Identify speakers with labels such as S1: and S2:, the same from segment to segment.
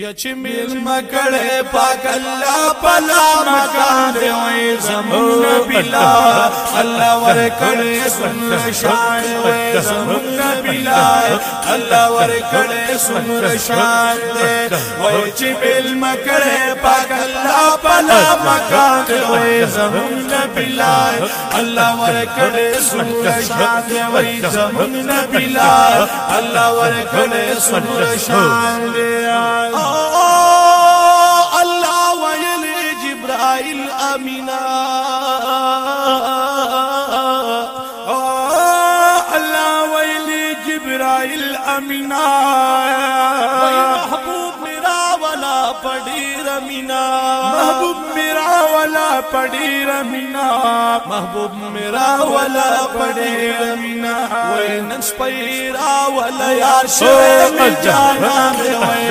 S1: یا چې مکړې پاک الله پلا مکان دی وای زمون بلا الله ور کړې سن شان अलस अल सब्रा अमीन। امینا محبوب میرا والا پڑی رمینا محبوب میرا والا پڑی رمینا محبوب میرا والا پڑی رمینا وینن سپیرا والا یار شو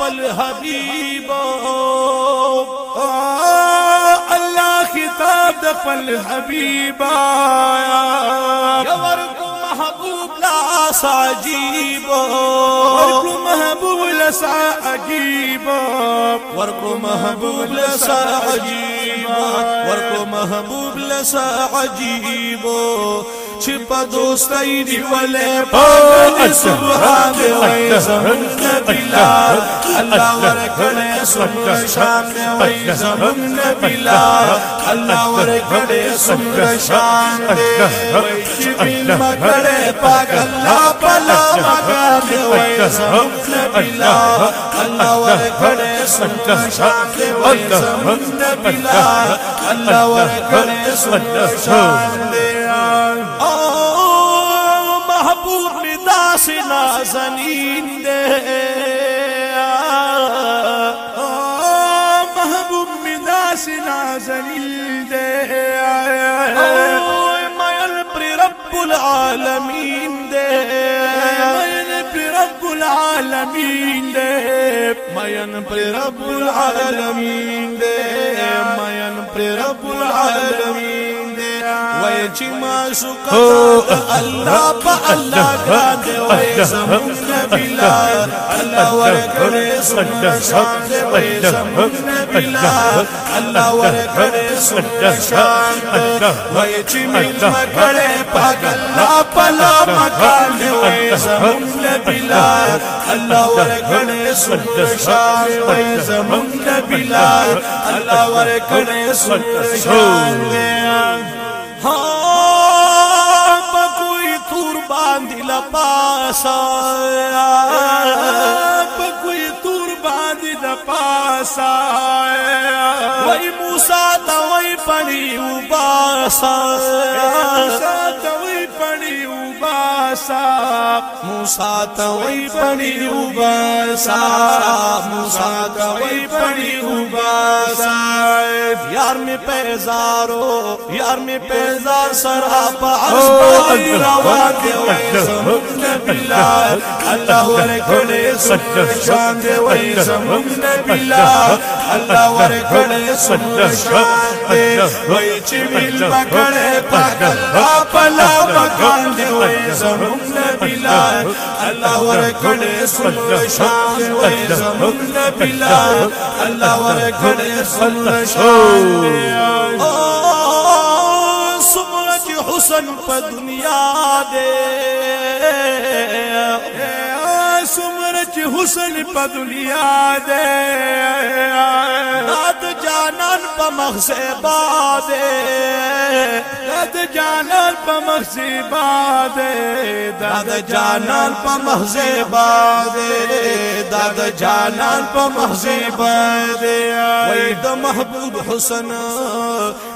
S1: خپل حبيب. الله خطاب د خپل حبيب ورکو محبوب لا ساجيب ورکو محبوب لا ساجيب ورکو محبوب لا ساجيب ورکو محبوب لا ساجيب چې په دوستۍ دی ولې په سبحان وای زمون نبیلا الله ورکړې سمر شان وای زمون نبیلا الله ورکړې سمر شان وای چې بل مکړې پاک الله پلا مکان دی وای زمون نبیلا الله ورکړې سمر شان دی وای زمون نبیلا الله ورکړې سمر شان دی محبوب می داس نازنین دے. محبوب می داس نازنین دے. مایل پر رب العالمین دے. مایل پر رب العالمین دے. مایل پر رب العالمین دے. مایل پر رب العالمین وای چې ما شو الله په الله ګرځي وای زمون نبی لا الله ورکړې سن شان دې وای زمون نبی لا الله ورکړې سن شان وای چې مل مکړې پاک الله پلا مکان دې وای زمون نبی لا الله ورکړې سن شان وای زمون نبی لا الله ورکړې سن شان باندې لپاسا پکوئی تور باندې موسی ته وای موسی ته وای پړی وباسا موسی ته وای پړی وباسا موسی ته وای شریف یار میں پیزارو یار میں پیزار سراب عرض روا دے وے زمون بلال اللہ ورکڑے سور شان دے وے زمون بلال اللہ ورکڑے سور شان دے وے چی مل بکڑے پاک اللہ پلا بکڑے पीला अलाहर घणे شان سمړ सा حسن په دنیا دې حسن په دنیا دې مخزبا دے د جانان په مخزبا دے د جانان په مخزبا دے دا دا جانان پا محضیب دیا وی دا محبوب حسن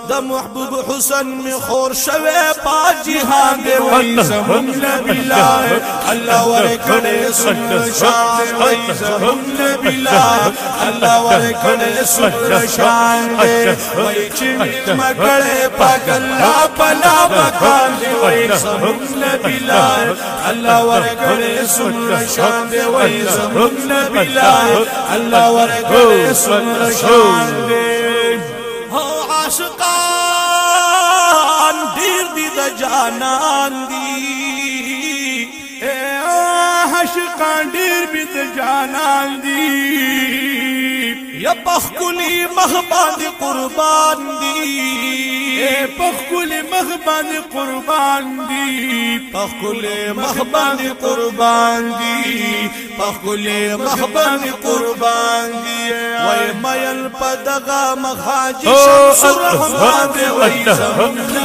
S1: دا محبوب حسن می خور شوے پا جہان دے۔ وی زمون نبی لائے۔ اللہ ورکڑے سن شان۔ وی زمون نبی لائے۔ اللہ ورکڑے سن شان دے۔ وی چمی مکڑے پاک اللہ پلا مکان دی وای زمون نبی لا الله ورکړې سمره شان دی وای زمون نبی لا الله ورکړې سمره شان دی هو عاشقان ډیر دي د جانان دي عاشقان ډیر دي د جانان دي یا دي پخکلی مخ قربان دي. پخل مخبان قربان دی پخل مخبان قربان دی پخل مخبان قربان دی وای مایل پدغه مخاجش سرحمان دی وای زمون